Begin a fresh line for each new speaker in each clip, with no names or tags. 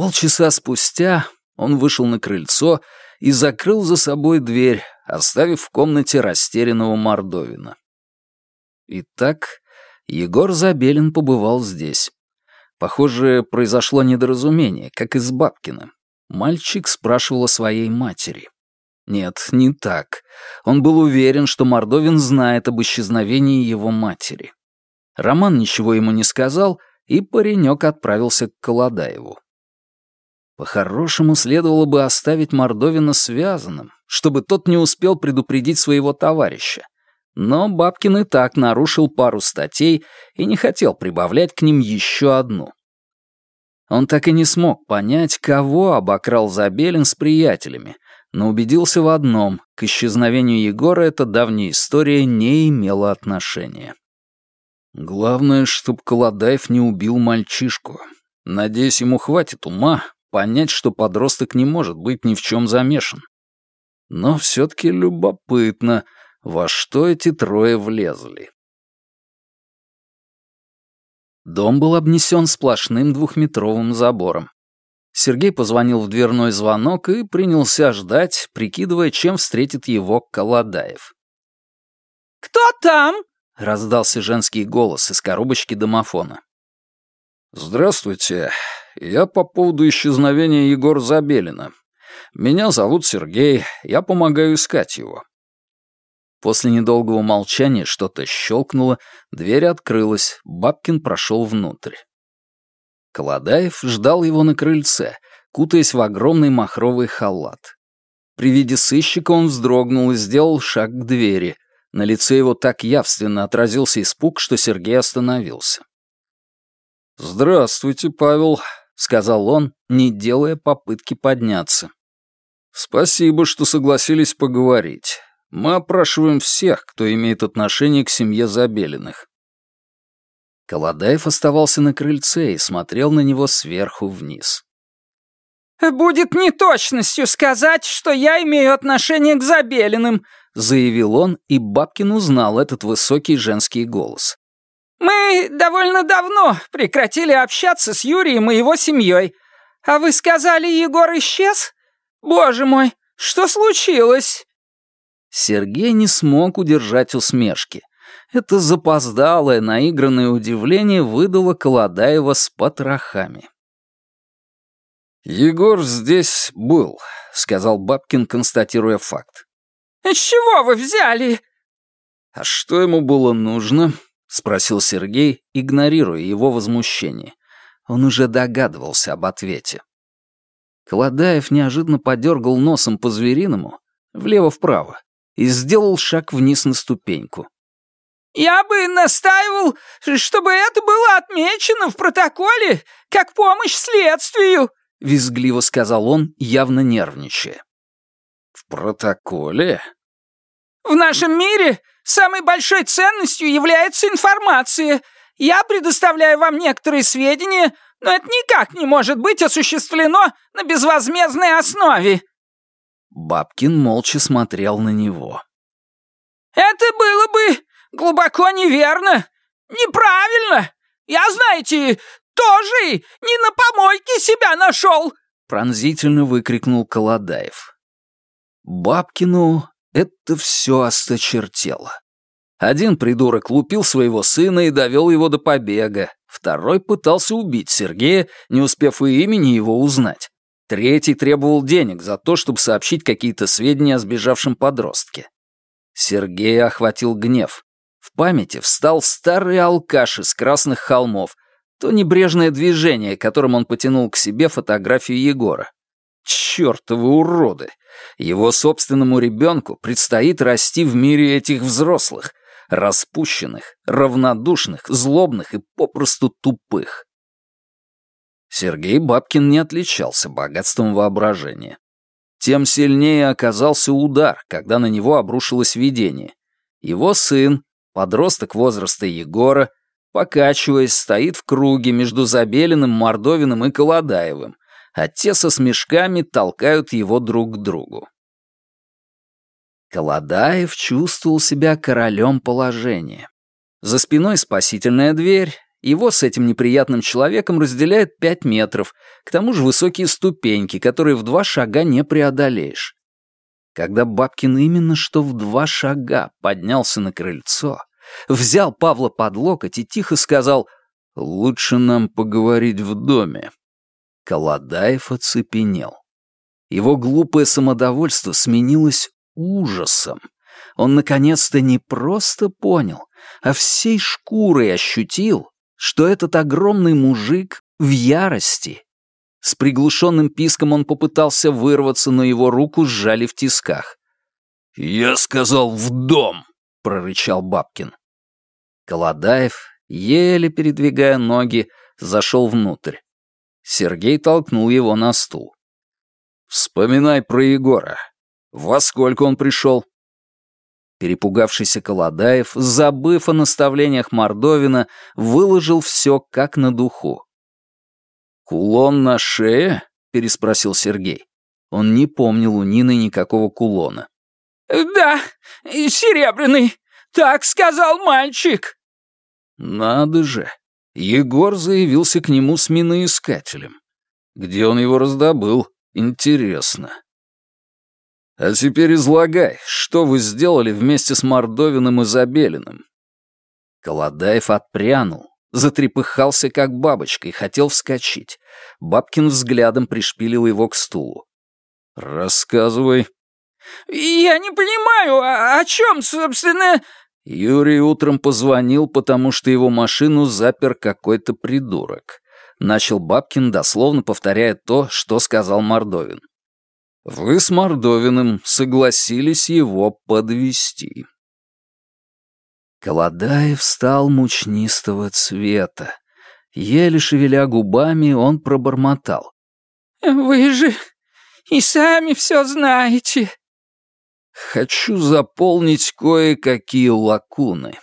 Полчаса спустя он вышел на крыльцо и закрыл за собой дверь, оставив в комнате растерянного Мордовина. Итак, Егор Забелин побывал здесь. Похоже, произошло недоразумение, как и с Бабкиным. Мальчик спрашивал о своей матери. Нет, не так. Он был уверен, что Мордовин знает об исчезновении его матери. Роман ничего ему не сказал, и паренек отправился к Колодаеву. По-хорошему, следовало бы оставить Мордовина связанным, чтобы тот не успел предупредить своего товарища. Но Бабкин и так нарушил пару статей и не хотел прибавлять к ним еще одну. Он так и не смог понять, кого обокрал Забелин с приятелями, но убедился в одном — к исчезновению Егора эта давняя история не имела отношения. Главное, чтоб Колодаев не убил мальчишку. Надеюсь, ему хватит ума понять, что подросток не может быть ни в чем замешан. Но все-таки любопытно, во что эти трое влезли. Дом был обнесен сплошным двухметровым забором. Сергей позвонил в дверной звонок и принялся ждать, прикидывая, чем встретит его Колодаев.
«Кто там?»
— раздался женский голос из коробочки домофона.
«Здравствуйте. Я по поводу исчезновения Егора Забелина. Меня зовут Сергей, я помогаю искать его».
После недолгого молчания что-то щелкнуло, дверь открылась, Бабкин прошел внутрь. Колодаев ждал его на крыльце, кутаясь в огромный махровый халат. При виде сыщика он вздрогнул и сделал шаг к двери. На лице его так явственно отразился испуг, что Сергей остановился.
«Здравствуйте, Павел», —
сказал он, не делая попытки подняться.
«Спасибо, что согласились поговорить. Мы опрашиваем всех, кто имеет отношение к семье Забелиных.
Колодаев оставался на крыльце и смотрел на него сверху вниз.
«Будет неточностью сказать, что я имею отношение к Забелиным»,
заявил он, и Бабкин узнал этот высокий женский голос.
«Мы довольно давно прекратили общаться с Юрием и его семьей. А вы сказали, Егор исчез? Боже мой, что случилось?»
Сергей не смог удержать усмешки. Это запоздалое, наигранное удивление выдало Колодаева с потрохами.
«Егор здесь был», — сказал Бабкин, констатируя факт.
«С чего вы взяли?»
«А что ему было нужно?»
— спросил Сергей, игнорируя его возмущение. Он уже догадывался об ответе. Колодаев неожиданно подергал носом по-звериному, влево-вправо, и сделал шаг вниз на ступеньку.
«Я бы настаивал, чтобы это было отмечено в протоколе, как помощь следствию», —
визгливо сказал он, явно нервничая.
«В протоколе?»
«В нашем мире самой большой ценностью является информация. Я предоставляю вам некоторые сведения, но это никак не может быть осуществлено на безвозмездной основе».
Бабкин молча смотрел на него.
«Это было бы глубоко неверно, неправильно. Я, знаете, тоже не на помойке себя нашел!»
Пронзительно выкрикнул Колодаев. Бабкину это все осточертело. Один придурок лупил своего сына и довел его до побега. Второй пытался убить Сергея, не успев и имени его узнать. Третий требовал денег за то, чтобы сообщить какие-то сведения о сбежавшем подростке. Сергея охватил гнев. В памяти встал старый алкаш из Красных холмов, то небрежное движение, которым он потянул к себе фотографию Егора. Чёртовы уроды! Его собственному ребенку предстоит расти в мире этих взрослых, распущенных, равнодушных, злобных и попросту тупых. Сергей Бабкин не отличался богатством воображения. Тем сильнее оказался удар, когда на него обрушилось видение. Его сын, Подросток возраста Егора, покачиваясь, стоит в круге между Забелиным, Мордовиным и Колодаевым, а те со смешками толкают его друг к другу. Колодаев чувствовал себя королем положения. За спиной спасительная дверь, Его с этим неприятным человеком разделяет пять метров, к тому же высокие ступеньки, которые в два шага не преодолеешь. Когда Бабкин именно что в два шага поднялся на крыльцо, взял Павла под локоть и тихо сказал «Лучше нам поговорить в доме». Колодаев оцепенел. Его глупое самодовольство сменилось ужасом. Он наконец-то не просто понял, а всей шкурой ощутил, что этот огромный мужик в ярости. С приглушенным писком он попытался вырваться, но его руку сжали в тисках. «Я сказал, в дом!» — прорычал Бабкин. Колодаев, еле передвигая ноги, зашел внутрь. Сергей толкнул его на стул. «Вспоминай про Егора. Во сколько он пришел?» Перепугавшийся Колодаев, забыв о наставлениях Мордовина, выложил все как на духу. «Кулон на шее?» — переспросил Сергей. Он не помнил у Нины никакого кулона.
«Да, серебряный. Так сказал мальчик».
«Надо же. Егор заявился к нему с миноискателем. Где он его раздобыл? Интересно». А теперь излагай, что вы сделали вместе с Мордовиным и Забелиным?» Колодаев отпрянул, затрепыхался, как бабочка, и хотел вскочить. Бабкин взглядом пришпилил его к стулу. «Рассказывай».
«Я не понимаю, о, о чем, собственно...»
Юрий утром позвонил, потому что его машину запер какой-то придурок. Начал Бабкин, дословно повторяя то, что сказал Мордовин. Вы с Мордовиным согласились его подвести. Колодаев стал мучнистого цвета. Еле шевеля губами, он пробормотал.
«Вы же и сами все знаете».
«Хочу заполнить кое-какие лакуны».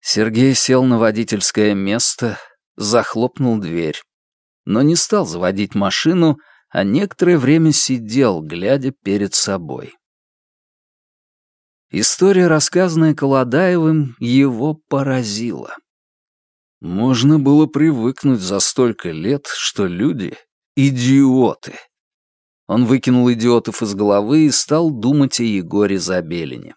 Сергей сел на водительское место, захлопнул дверь но не стал заводить машину, а некоторое время сидел, глядя перед собой. История, рассказанная Колодаевым, его поразила. Можно было привыкнуть за столько лет, что люди — идиоты. Он выкинул идиотов из головы и стал думать о Егоре Забелине.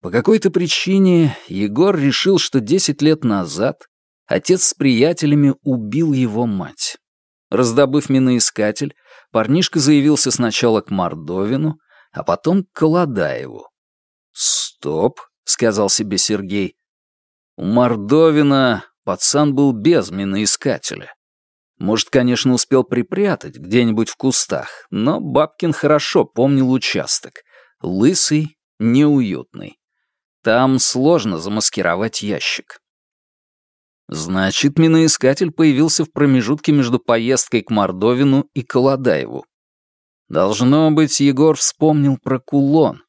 По какой-то причине Егор решил, что десять лет назад Отец с приятелями убил его мать. Раздобыв миноискатель, парнишка заявился сначала к Мордовину, а потом к Колодаеву. «Стоп», — сказал себе Сергей. У Мордовина пацан был без миноискателя. Может, конечно, успел припрятать где-нибудь в кустах, но Бабкин хорошо помнил участок. Лысый, неуютный. Там сложно замаскировать ящик. Значит, миноискатель появился в промежутке между поездкой к Мордовину и Колодаеву. Должно быть, Егор вспомнил про кулон.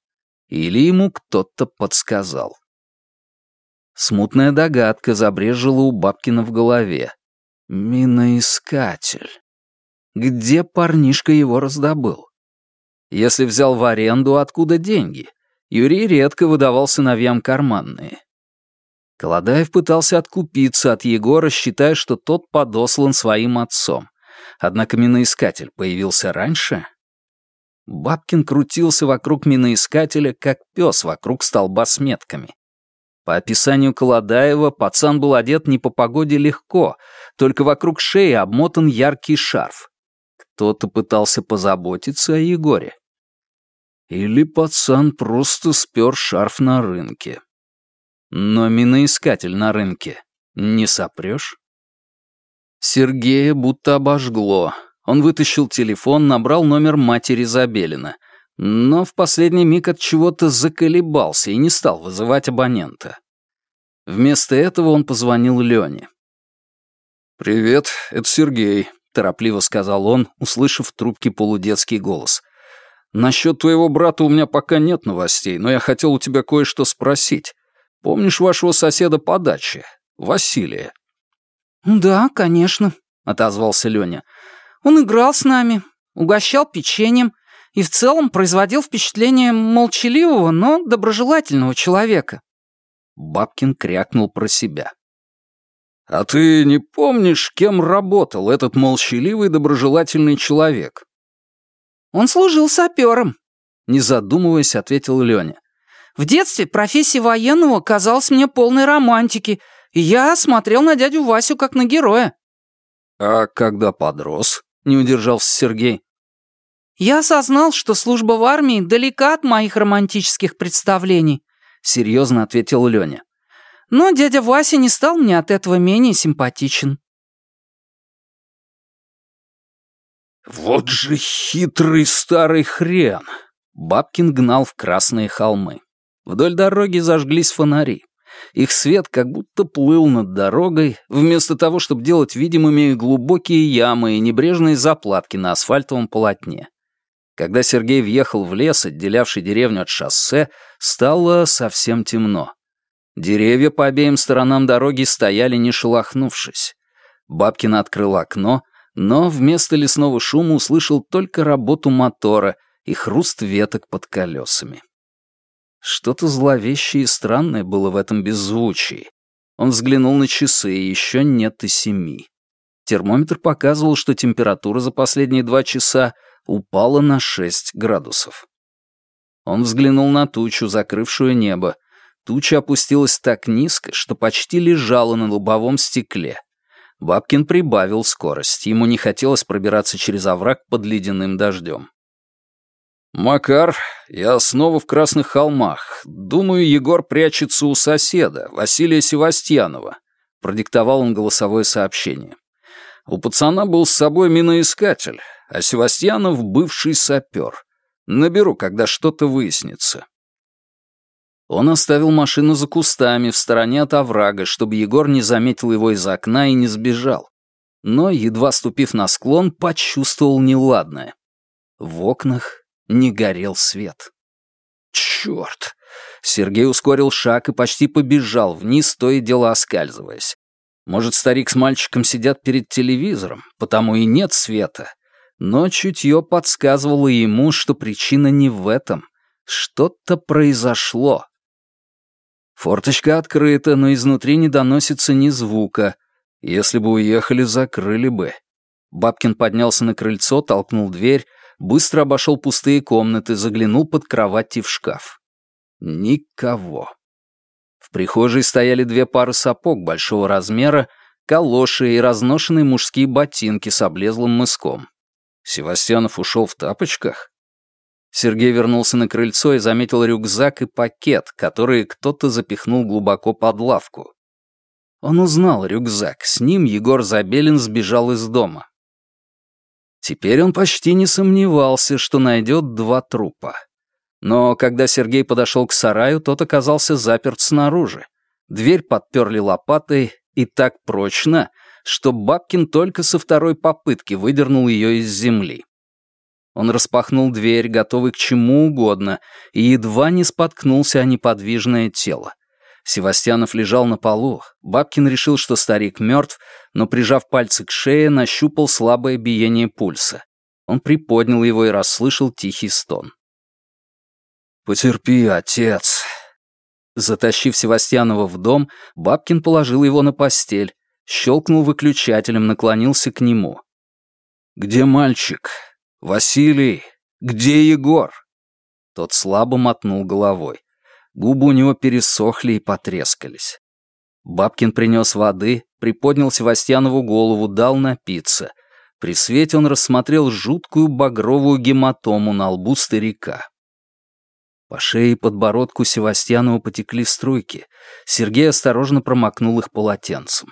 Или ему кто-то подсказал. Смутная догадка забрежила у Бабкина в голове. Миноискатель. Где парнишка его раздобыл? Если взял в аренду, откуда деньги? Юрий редко выдавал сыновьям карманные. Колодаев пытался откупиться от Егора, считая, что тот подослан своим отцом. Однако миноискатель появился раньше. Бабкин крутился вокруг миноискателя, как пес вокруг столба с метками. По описанию Колодаева, пацан был одет не по погоде легко, только вокруг шеи обмотан яркий шарф. Кто-то пытался позаботиться о Егоре. Или пацан просто спер шарф на рынке. Но миноискатель на рынке не сопрёшь? Сергея будто обожгло. Он вытащил телефон, набрал номер матери Забелина, но в последний миг от чего-то заколебался и не стал вызывать абонента. Вместо этого он позвонил Лене. «Привет, это Сергей», — торопливо сказал он, услышав в трубке полудетский голос. «Насчет твоего брата у меня пока нет новостей, но я хотел у тебя кое-что спросить. Помнишь вашего соседа по даче, Василия?»
«Да, конечно», — отозвался Леня. «Он играл с нами, угощал печеньем
и в целом производил впечатление молчаливого, но доброжелательного человека».
Бабкин крякнул про себя. «А ты не помнишь, кем работал этот молчаливый доброжелательный человек?»
«Он служил сапером», — не
задумываясь, ответил Леня.
«В детстве профессия военного казалась мне полной романтики, и я смотрел на дядю Васю как на героя».
«А когда подрос?» — не удержался Сергей.
«Я осознал, что служба в армии далека от моих романтических представлений», — серьезно ответил Леня. Но дядя Вася не стал мне от этого менее симпатичен.
«Вот же хитрый старый хрен!» Бабкин гнал в красные холмы. Вдоль дороги зажглись фонари. Их свет как будто плыл над дорогой, вместо того, чтобы делать видимыми глубокие ямы и небрежные заплатки на асфальтовом полотне. Когда Сергей въехал в лес, отделявший деревню от шоссе, стало совсем темно. Деревья по обеим сторонам дороги стояли, не шелохнувшись. Бабкин открыл окно, но вместо лесного шума услышал только работу мотора и хруст веток под колесами. Что-то зловещее и странное было в этом беззвучии. Он взглянул на часы, и еще нет и семи. Термометр показывал, что температура за последние два часа упала на шесть градусов. Он взглянул на тучу, закрывшую небо, Туча опустилась так низко, что почти лежала на лобовом стекле. Бабкин прибавил скорость, ему не хотелось пробираться через овраг под ледяным дождем. «Макар, я снова в Красных холмах. Думаю, Егор прячется у соседа, Василия Севастьянова», — продиктовал он голосовое сообщение. «У пацана был с собой миноискатель, а Севастьянов — бывший сапер. Наберу, когда что-то выяснится». Он оставил машину за кустами, в стороне от оврага, чтобы Егор не заметил его из окна и не сбежал. Но, едва ступив на склон, почувствовал неладное. В окнах не горел свет. Черт! Сергей ускорил шаг и почти побежал вниз, то и дело оскальзываясь. Может, старик с мальчиком сидят перед телевизором, потому и нет света. Но чутье подсказывало ему, что причина не в этом. Что-то произошло. Форточка открыта, но изнутри не доносится ни звука. Если бы уехали, закрыли бы. Бабкин поднялся на крыльцо, толкнул дверь, быстро обошел пустые комнаты, заглянул под кровать и в шкаф. Никого. В прихожей стояли две пары сапог большого размера, калоши и разношенные мужские ботинки с облезлым мыском. Севастьянов ушел в тапочках? Сергей вернулся на крыльцо и заметил рюкзак и пакет, которые кто-то запихнул глубоко под лавку. Он узнал рюкзак, с ним Егор Забелин сбежал из дома. Теперь он почти не сомневался, что найдет два трупа. Но когда Сергей подошел к сараю, тот оказался заперт снаружи. Дверь подперли лопатой и так прочно, что Бабкин только со второй попытки выдернул ее из земли. Он распахнул дверь, готовый к чему угодно, и едва не споткнулся о неподвижное тело. Севастьянов лежал на полу. Бабкин решил, что старик мертв, но, прижав пальцы к шее, нащупал слабое биение пульса. Он приподнял его и расслышал тихий стон. «Потерпи, отец». Затащив Севастьянова в дом, Бабкин положил его на постель, щелкнул выключателем, наклонился к нему. «Где мальчик? «Василий, где Егор?» Тот слабо мотнул головой. Губы у него пересохли и потрескались. Бабкин принес воды, приподнял Севастьянову голову, дал напиться. При свете он рассмотрел жуткую багровую гематому на лбу старика. По шее и подбородку Севастьянова потекли струйки. Сергей осторожно промокнул их полотенцем.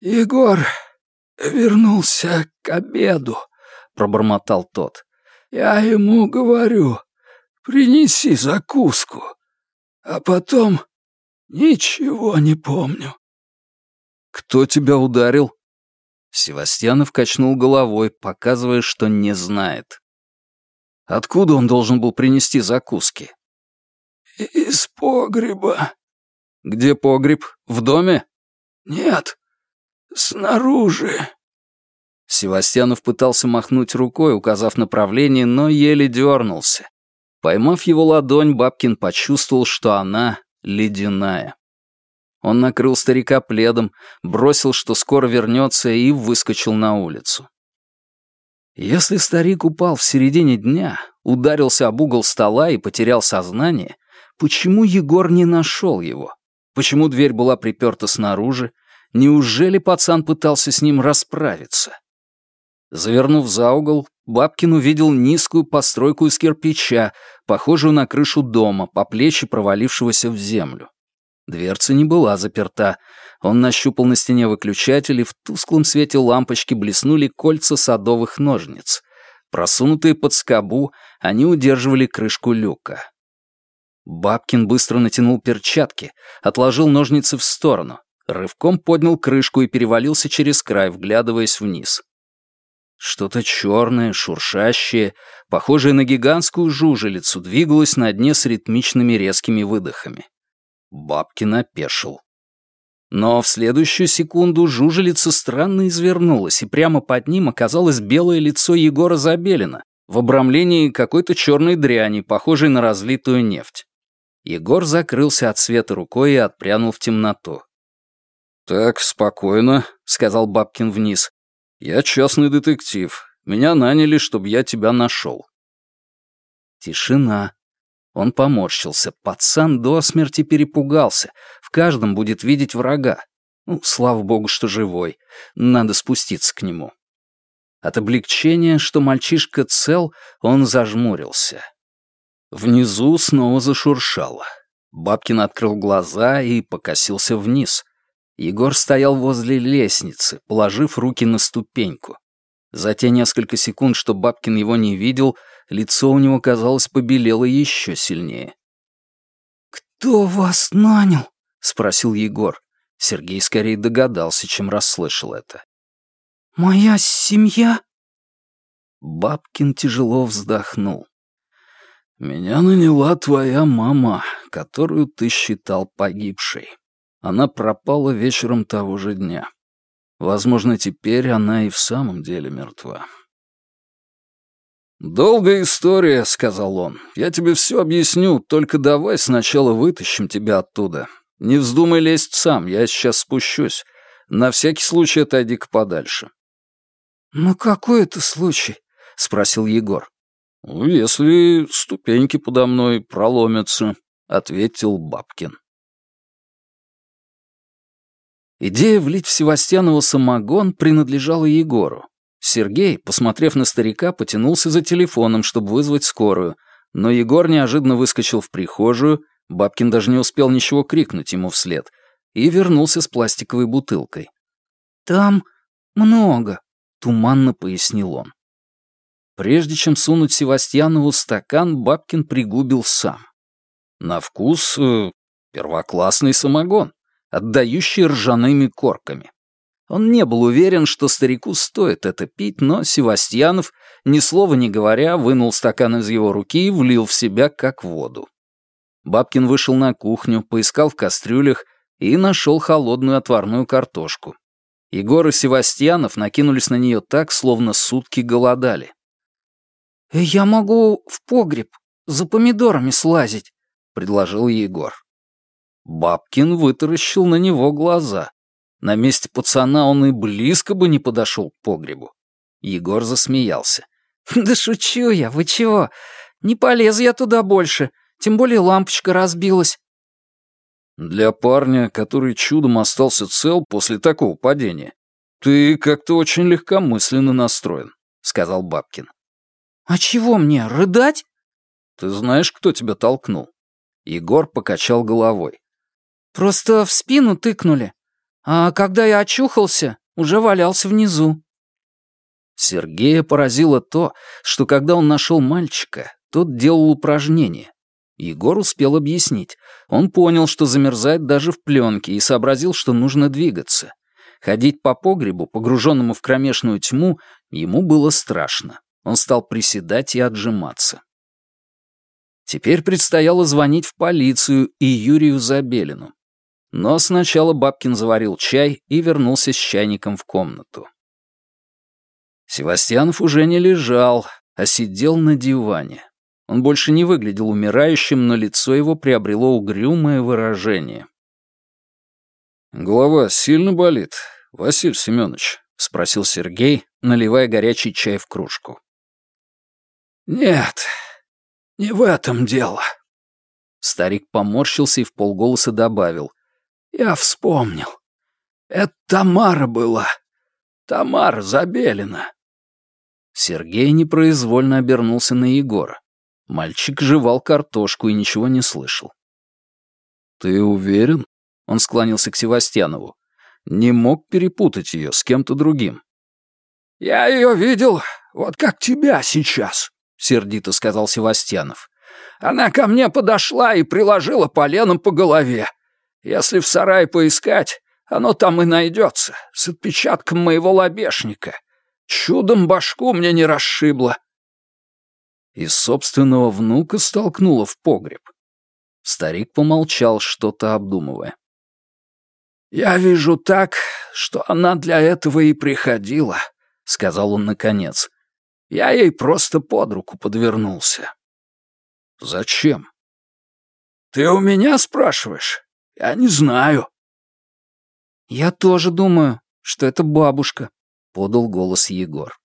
«Егор вернулся к обеду»,
пробормотал тот.
«Я ему говорю, принеси закуску, а потом ничего не помню».
«Кто тебя ударил?» Севастьянов качнул головой, показывая, что не знает. «Откуда он должен был принести закуски?»
«Из погреба».
«Где погреб? В доме?»
«Нет, снаружи».
Севастьянов пытался махнуть рукой, указав направление, но еле дернулся. Поймав его ладонь, Бабкин почувствовал, что она ледяная. Он накрыл старика пледом, бросил, что скоро вернется, и выскочил на улицу. Если старик упал в середине дня, ударился об угол стола и потерял сознание, почему Егор не нашел его? Почему дверь была приперта снаружи? Неужели пацан пытался с ним расправиться? Завернув за угол, Бабкин увидел низкую постройку из кирпича, похожую на крышу дома, по плечи провалившегося в землю. Дверца не была заперта. Он нащупал на стене выключатель, и в тусклом свете лампочки блеснули кольца садовых ножниц. Просунутые под скобу, они удерживали крышку люка. Бабкин быстро натянул перчатки, отложил ножницы в сторону, рывком поднял крышку и перевалился через край, вглядываясь вниз. Что-то черное, шуршащее, похожее на гигантскую жужелицу, двигалось на дне с ритмичными резкими выдохами. Бабкин опешил. Но в следующую секунду жужелица странно извернулась, и прямо под ним оказалось белое лицо Егора Забелина в обрамлении какой-то черной дряни, похожей на разлитую нефть. Егор закрылся от света рукой и отпрянул в темноту. «Так, спокойно», — сказал Бабкин вниз. «Я частный детектив. Меня наняли, чтобы я тебя нашел». Тишина. Он поморщился. Пацан до смерти перепугался. В каждом будет видеть врага. Ну, слава богу, что живой. Надо спуститься к нему. От облегчения, что мальчишка цел, он зажмурился. Внизу снова зашуршало. Бабкин открыл глаза и покосился вниз. Егор стоял возле лестницы, положив руки на ступеньку. За те несколько секунд, что Бабкин его не видел, лицо у него, казалось, побелело еще сильнее.
«Кто вас нанял?»
— спросил Егор. Сергей скорее догадался, чем расслышал это.
«Моя семья?»
Бабкин тяжело вздохнул. «Меня наняла твоя мама, которую ты считал погибшей. Она пропала вечером того же дня. Возможно, теперь она и в самом деле мертва. «Долгая история», — сказал он. «Я тебе все объясню, только давай сначала вытащим тебя оттуда. Не вздумай лезть сам, я сейчас спущусь. На всякий случай отойди-ка подальше».
«Ну какой это случай?» — спросил Егор.
«Ну, если ступеньки подо мной проломятся», — ответил Бабкин. Идея влить в Севастьянова самогон принадлежала Егору. Сергей, посмотрев на старика, потянулся за телефоном, чтобы вызвать скорую, но Егор неожиданно выскочил в прихожую, Бабкин даже не успел ничего крикнуть ему вслед, и вернулся с пластиковой бутылкой.
«Там много», —
туманно пояснил он. Прежде чем сунуть Севастьянову стакан, Бабкин пригубил сам. На вкус э, первоклассный самогон, отдающий ржаными корками. Он не был уверен, что старику стоит это пить, но Севастьянов, ни слова не говоря, вынул стакан из его руки и влил в себя как воду. Бабкин вышел на кухню, поискал в кастрюлях и нашел холодную отварную картошку. Егор и Севастьянов накинулись на нее так, словно сутки голодали.
«Э, «Я могу в погреб за помидорами слазить», — предложил Егор.
Бабкин вытаращил на него глаза. На месте пацана он и близко бы не подошел к погребу. Егор засмеялся.
«Да шучу я, вы чего? Не полезу я туда больше, тем более лампочка разбилась».
«Для парня, который чудом остался цел после такого падения, ты как-то очень легкомысленно настроен», — сказал Бабкин.
«А чего мне, рыдать?»
«Ты знаешь, кто тебя толкнул?» Егор покачал головой.
«Просто в спину тыкнули. А когда я очухался, уже валялся внизу.
Сергея поразило то, что когда он нашел мальчика, тот делал упражнения. Егор успел объяснить. Он понял, что замерзает даже в пленке, и сообразил, что нужно двигаться. Ходить по погребу, погруженному в кромешную тьму, ему было страшно. Он стал приседать и отжиматься. Теперь предстояло звонить в полицию и Юрию Забелину. Но сначала Бабкин заварил чай и вернулся с чайником в комнату. Севастьянов уже не лежал, а сидел на диване. Он больше не выглядел умирающим, но лицо его приобрело угрюмое выражение.
«Голова сильно болит, Василий Семенович?» — спросил Сергей, наливая горячий чай в кружку.
«Нет, не в этом дело».
Старик поморщился и в полголоса добавил.
«Я вспомнил. Это Тамара была. Тамара Забелина».
Сергей непроизвольно обернулся на Егора. Мальчик жевал картошку и ничего не слышал.
«Ты уверен?» — он склонился к Севастьянову. «Не мог перепутать ее с кем-то другим».
«Я ее видел, вот как тебя сейчас», — сердито сказал Севастьянов. «Она ко мне подошла и приложила поленом по голове. Если в сарае поискать, оно там и найдется, с отпечатком моего лобешника. Чудом башку мне не расшибло».
И собственного внука столкнула в погреб. Старик помолчал, что-то обдумывая.
«Я вижу так, что она для этого и приходила», — сказал он наконец. «Я ей просто под руку подвернулся».
«Зачем?»
«Ты у меня спрашиваешь? Я не знаю».
«Я тоже думаю, что это бабушка», —
подал голос Егор.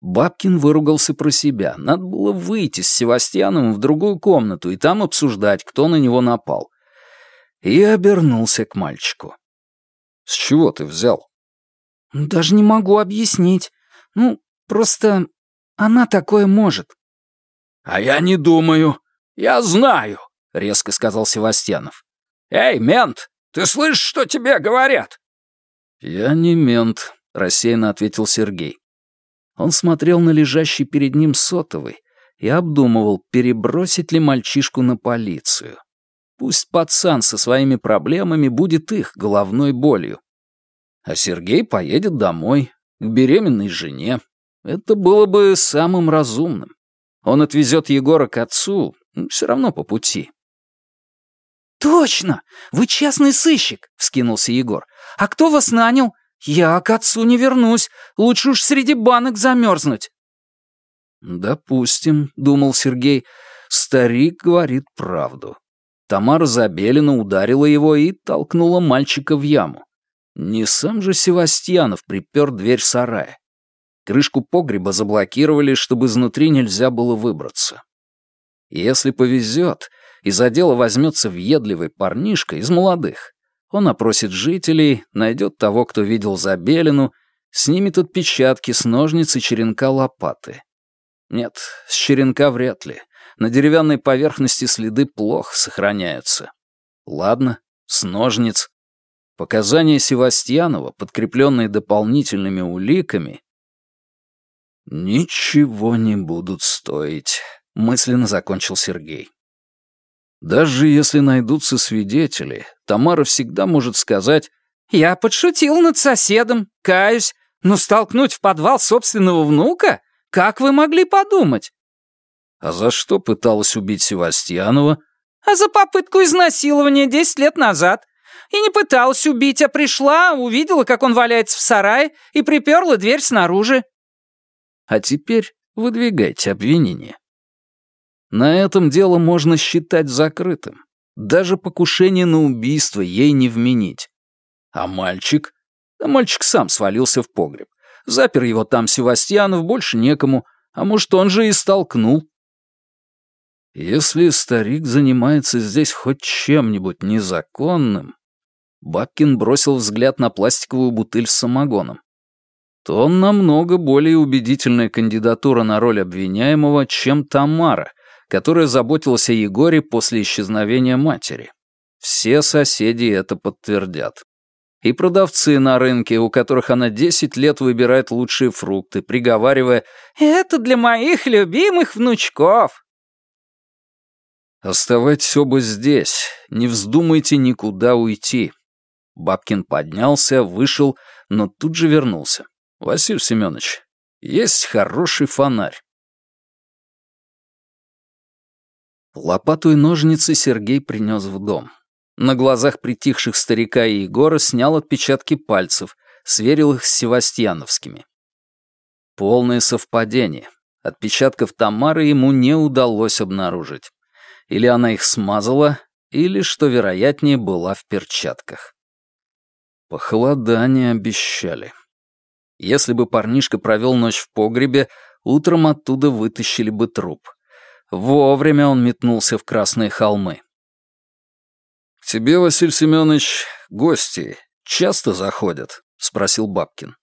Бабкин выругался про себя. Надо было выйти с Севастьяном в другую комнату и там обсуждать, кто на него напал. И обернулся к мальчику.
«С чего ты взял?»
«Даже не могу объяснить. Ну, просто она такое может».
«А я не думаю. Я знаю», — резко сказал Севастьянов. «Эй, мент, ты слышишь, что тебе говорят?»
«Я не мент», — рассеянно ответил Сергей. Он смотрел на лежащий перед ним сотовый и обдумывал, перебросить ли мальчишку на полицию. Пусть пацан со своими проблемами будет их головной болью. А Сергей поедет домой, к беременной жене. Это было бы самым разумным. Он отвезет Егора к отцу, все равно по пути.
«Точно! Вы частный сыщик!» — вскинулся Егор. «А кто вас нанял? «Я к отцу не вернусь. Лучше уж среди банок замерзнуть».
«Допустим», — думал Сергей, — «старик говорит правду». Тамара Забелина ударила его и толкнула мальчика в яму. Не сам же Севастьянов припер дверь сарая. Крышку погреба заблокировали, чтобы изнутри нельзя было выбраться. Если повезет, из-за дела возьмется въедливый парнишка из молодых, он опросит жителей, найдет того, кто видел Забелину, снимет отпечатки с ножниц и черенка лопаты. Нет, с черенка вряд ли. На деревянной поверхности следы плохо сохраняются. Ладно, с ножниц. Показания Севастьянова, подкрепленные дополнительными уликами, ничего не будут стоить, мысленно закончил Сергей. Даже если найдутся свидетели, Тамара всегда может сказать
«Я подшутил над соседом, каюсь, но столкнуть в подвал собственного внука? Как вы могли подумать?»
«А за что пыталась убить Севастьянова?»
«А за попытку изнасилования десять лет назад. И не пыталась убить, а пришла, увидела, как он валяется в сарае, и приперла дверь снаружи».
«А теперь выдвигайте обвинение». На этом дело можно считать закрытым. Даже покушение на убийство ей не вменить. А мальчик? Да мальчик сам свалился в погреб. Запер его там Севастьянов, больше некому, а может, он же и столкнул. Если старик занимается здесь хоть чем-нибудь незаконным, Бабкин бросил взгляд на пластиковую бутыль с самогоном, то он намного более убедительная кандидатура на роль обвиняемого, чем Тамара, которая заботилась о Егоре после исчезновения матери. Все соседи это подтвердят. И продавцы на рынке, у которых она 10 лет выбирает лучшие фрукты, приговаривая
«Это для моих любимых внучков».
«Оставайтесь оба здесь, не вздумайте никуда уйти». Бабкин поднялся, вышел, но тут же вернулся. «Василий Семенович, есть хороший фонарь. Лопату и ножницы Сергей принес в дом. На глазах притихших старика и Егора снял отпечатки пальцев, сверил их с севастьяновскими. Полное совпадение. Отпечатков Тамары ему не удалось обнаружить. Или она их смазала, или, что вероятнее, была в перчатках. Похолодание обещали. Если бы парнишка провел ночь в погребе, утром оттуда вытащили бы труп. Вовремя он метнулся в Красные холмы. «К тебе, Василий Семенович, гости часто заходят?» — спросил Бабкин.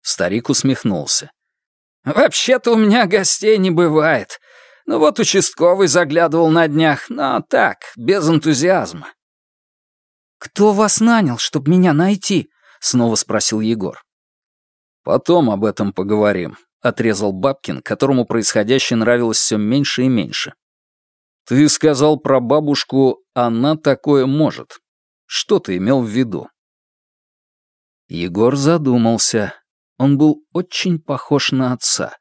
Старик усмехнулся. «Вообще-то у меня гостей не бывает. Ну вот участковый заглядывал на днях, но так, без энтузиазма».
«Кто вас нанял, чтобы меня найти?» — снова спросил Егор.
«Потом об этом поговорим», — отрезал Бабкин, которому происходящее нравилось все меньше и меньше. «Ты сказал про бабушку «она такое может». Что ты имел в виду?» Егор задумался. Он был очень похож на отца.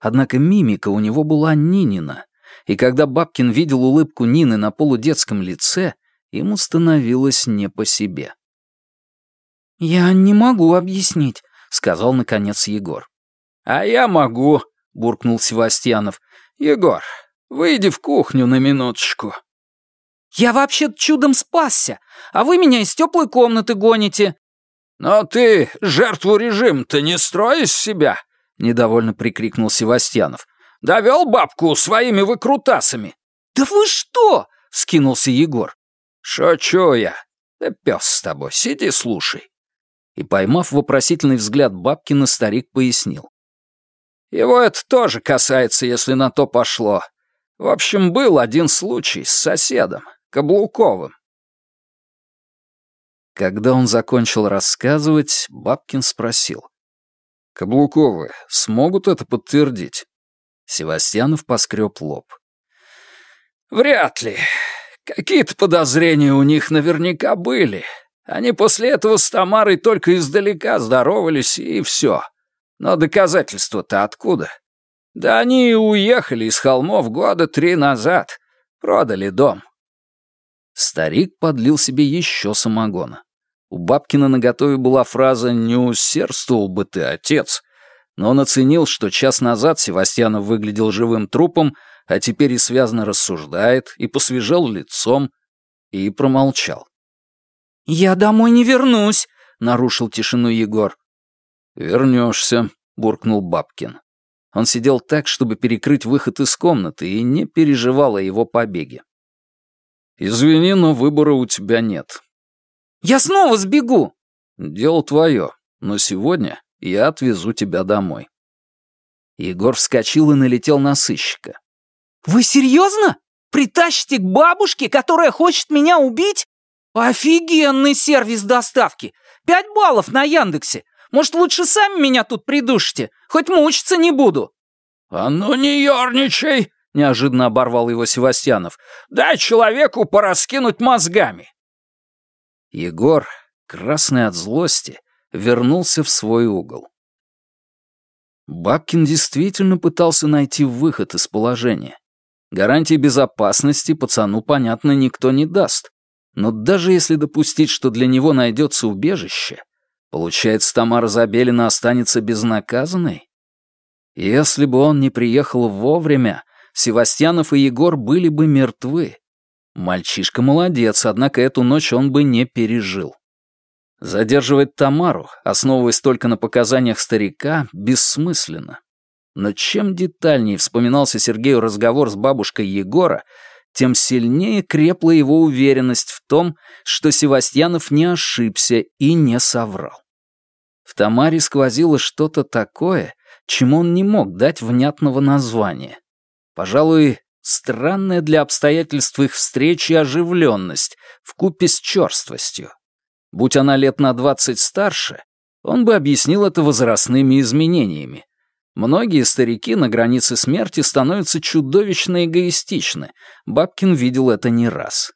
Однако мимика у него была Нинина, и когда Бабкин видел улыбку Нины на полудетском лице, ему становилось не по себе.
«Я не могу объяснить», — сказал, наконец, Егор.
«А я могу», — буркнул Севастьянов. «Егор, выйди в кухню на минуточку».
«Я вообще чудом спасся, а вы меня из теплой комнаты гоните»,
«Но ты жертву режим-то не строй из себя!» — недовольно прикрикнул Севастьянов. «Довел бабку своими выкрутасами!»
«Да вы что?» — скинулся Егор.
«Шучу я. Да пес с тобой, сиди слушай». И, поймав вопросительный взгляд Бабкина, старик пояснил. «Его это тоже касается, если на то пошло. В общем, был один случай с соседом, Каблуковым. Когда он закончил рассказывать, Бабкин спросил. «Каблуковы смогут это подтвердить?» Севастьянов поскреб лоб.
«Вряд ли. Какие-то подозрения у них наверняка были. Они после этого с Тамарой только издалека здоровались, и все. Но доказательства-то откуда? Да они уехали из холмов года три назад. Продали дом».
Старик подлил себе еще самогона. У Бабкина наготове была фраза «Не усердствовал бы ты, отец», но он оценил, что час назад Севастьянов выглядел живым трупом, а теперь и связно рассуждает, и посвежел лицом, и промолчал.
«Я домой не вернусь», — нарушил тишину Егор.
«Вернешься», — буркнул Бабкин. Он сидел так, чтобы перекрыть выход из комнаты, и не переживал о его побеге. «Извини, но выбора у тебя нет.
Я снова сбегу!»
«Дело твое, но сегодня я отвезу тебя домой». Егор вскочил и налетел на сыщика.
«Вы серьезно? Притащите к бабушке, которая хочет меня убить? Офигенный сервис доставки! Пять баллов на Яндексе! Может, лучше сами меня тут придушите? Хоть мучиться не буду!»
«А ну не ерничай!» — неожиданно оборвал его Севастьянов. «Дай человеку пораскинуть мозгами!»
Егор, красный от злости, вернулся в свой угол. Бабкин действительно пытался найти выход из положения. Гарантии безопасности пацану, понятно, никто не даст. Но даже если допустить, что для него найдется убежище, получается, Тамара Забелина останется безнаказанной? Если бы он не приехал вовремя, Севастьянов и Егор были бы мертвы. Мальчишка молодец, однако эту ночь он бы не пережил. Задерживать Тамару, основываясь только на показаниях старика, бессмысленно. Но чем детальнее вспоминался Сергею разговор с бабушкой Егора, тем сильнее крепла его уверенность в том, что Севастьянов не ошибся и не соврал. В Тамаре сквозило что-то такое, чему он не мог дать внятного названия. Пожалуй, Странная для обстоятельств их встречи оживленность, вкупе с черствостью. Будь она лет на двадцать старше, он бы объяснил это возрастными изменениями. Многие старики на границе смерти становятся чудовищно эгоистичны. Бабкин видел это не раз.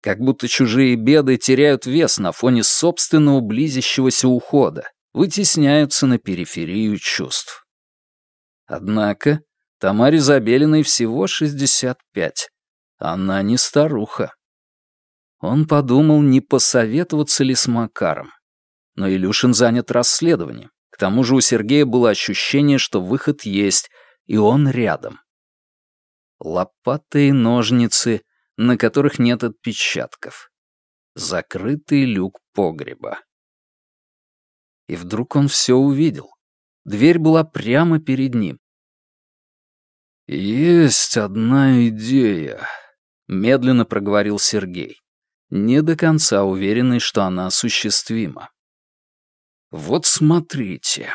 Как будто чужие беды теряют вес на фоне собственного близящегося ухода, вытесняются на периферию чувств. Однако Тамаре Забелиной всего 65. Она не старуха. Он подумал, не посоветоваться ли с Макаром. Но Илюшин занят расследованием. К тому же у Сергея было ощущение, что выход есть, и он рядом. Лопаты и ножницы, на которых нет отпечатков. Закрытый люк погреба. И вдруг он все увидел. Дверь была прямо перед ним. «Есть одна идея», — медленно проговорил Сергей, не до конца уверенный, что она осуществима. «Вот смотрите».